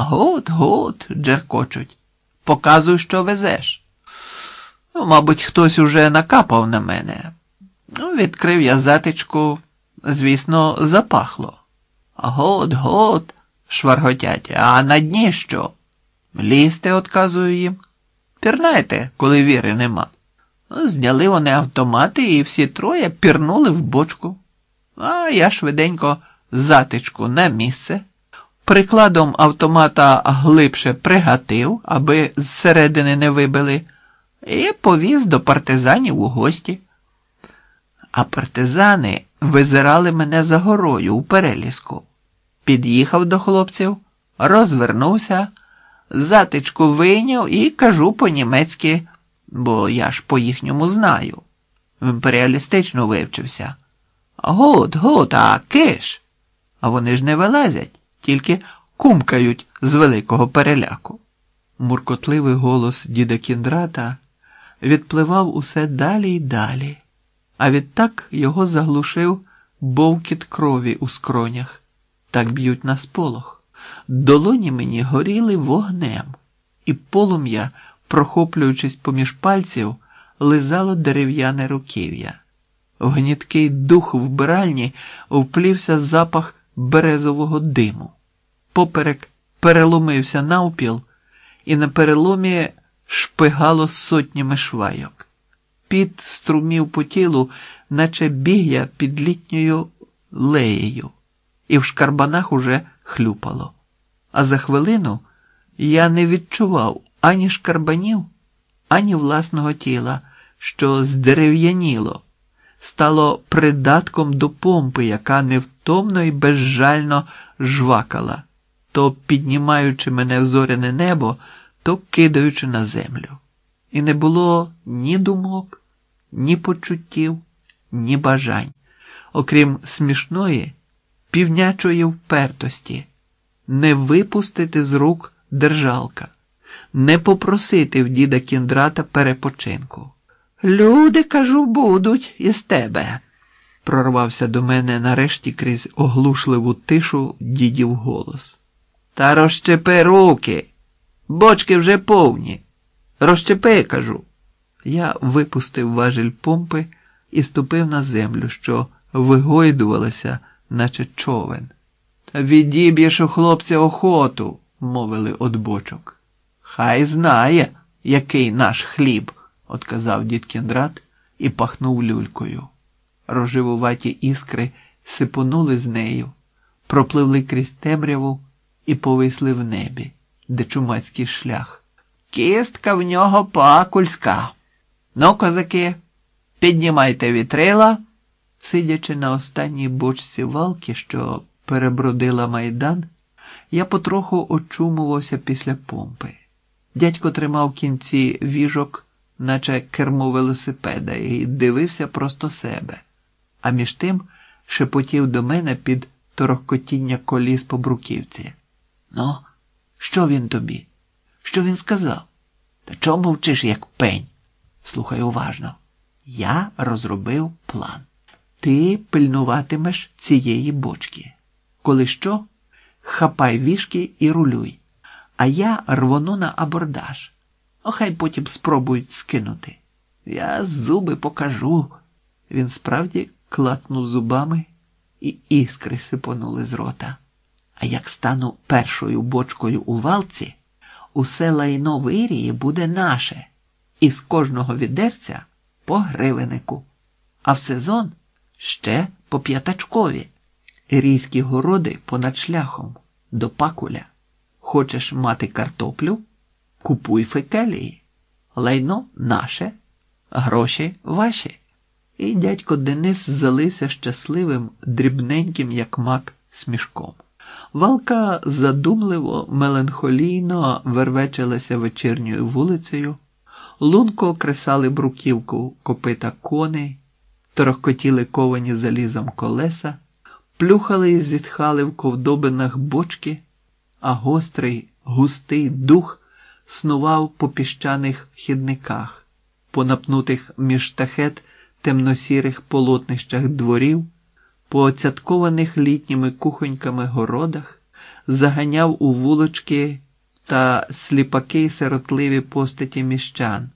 Gut, gut, джеркочуть. Показуй, що везеш. Ну, Мабуть, хтось уже накапав на мене. Ну, Відкрив я затичку, звісно, запахло. Gut, gut, шварготять, а на дні що? Лізьте, одказую їм. Пірнайте, коли віри нема. Зняли вони автомати і всі троє пірнули в бочку. А я швиденько затичку на місце. Прикладом автомата глибше пригатив, аби зсередини не вибили, і повіз до партизанів у гості. А партизани визирали мене за горою у переліску. Під'їхав до хлопців, розвернувся, затичку вийняв і кажу по-німецьки, бо я ж по їхньому знаю. Імперіалістично вивчився. Gut, gut, а киш. А вони ж не вилазять, тільки кумкають з великого переляку. Муркотливий голос діда Кіндрата відпливав усе далі й далі, а відтак його заглушив бовкіт крові у скронях. Так б'ють на сполох. Долоні мені горіли вогнем, і полум'я, прохоплюючись поміж пальців, лизало дерев'яне руків'я. В гнідкий дух вбиральні вплівся запах березового диму. Поперек переломився навпіл, і на переломі шпигало сотнями швайок. Піт струмів по тілу, наче біг я під літньою леєю, і в шкарбанах уже хлюпало. А за хвилину я не відчував ані шкарбанів, ані власного тіла, що здерев'яніло, стало придатком до помпи, яка невтомно і безжально жвакала, то піднімаючи мене в зоряне небо, то кидаючи на землю. І не було ні думок, ні почуттів, ні бажань, окрім смішної, півнячої впертості, не випустити з рук держалка, не попросити в діда кіндрата перепочинку. Люди, кажу, будуть із тебе, прорвався до мене нарешті крізь оглушливу тишу дідів голос. Та розщепи руки, бочки вже повні. Розщепи, кажу. Я випустив важіль помпи і ступив на землю, що вигойдувалася, наче човен. Та відіб'єш у хлопця охоту, мовили од бочок. Хай знає, який наш хліб, отказав дід Кіндрат і пахнув люлькою. Роживуваті іскри сипонули з нею, пропливли крізь темряву і повисли в небі, де чумацький шлях. Кістка в нього пакульська. Ну, козаки, піднімайте вітрила, сидячи на останній бочці валки, що перебродила майдан, я потроху очумувався після помпи. Дядько тримав кінці віжок, наче кермо велосипеда, і дивився просто себе, а між тим шепотів до мене під торохкотіння коліс по бруківці. Ну, що він тобі? Що він сказав? Та чому мовчиш, як пень? Слухай уважно. Я розробив план. Ти пильнуватимеш цієї бочки. Коли що, хапай вішки і рулюй, а я рвону на абордаж. Охай потім спробують скинути. Я зуби покажу. Він справді клацнув зубами, і іскри сипонули з рота. А як стану першою бочкою у валці, усе лайно вирії буде наше, і з кожного відерця по гривенику, а в сезон ще по п'ятачкові. Рійські городи понад шляхом до пакуля. Хочеш мати картоплю? Купуй фекалії. Лайно наше, гроші ваші. І дядько Денис залився щасливим, дрібненьким, як мак, смішком. Валка задумливо, меланхолійно вервечилася вечірньою вулицею, лунко кресали бруківку копита коней, торохкотіли ковані залізом колеса, плюхали і зітхали в ковдобинах бочки, а гострий, густий дух снував по піщаних хідниках, по напнутих між штахет темносірих полотнищах дворів, по оцяткованих літніми кухоньками городах, заганяв у вулочки та сліпаки сиротливі постаті міщан.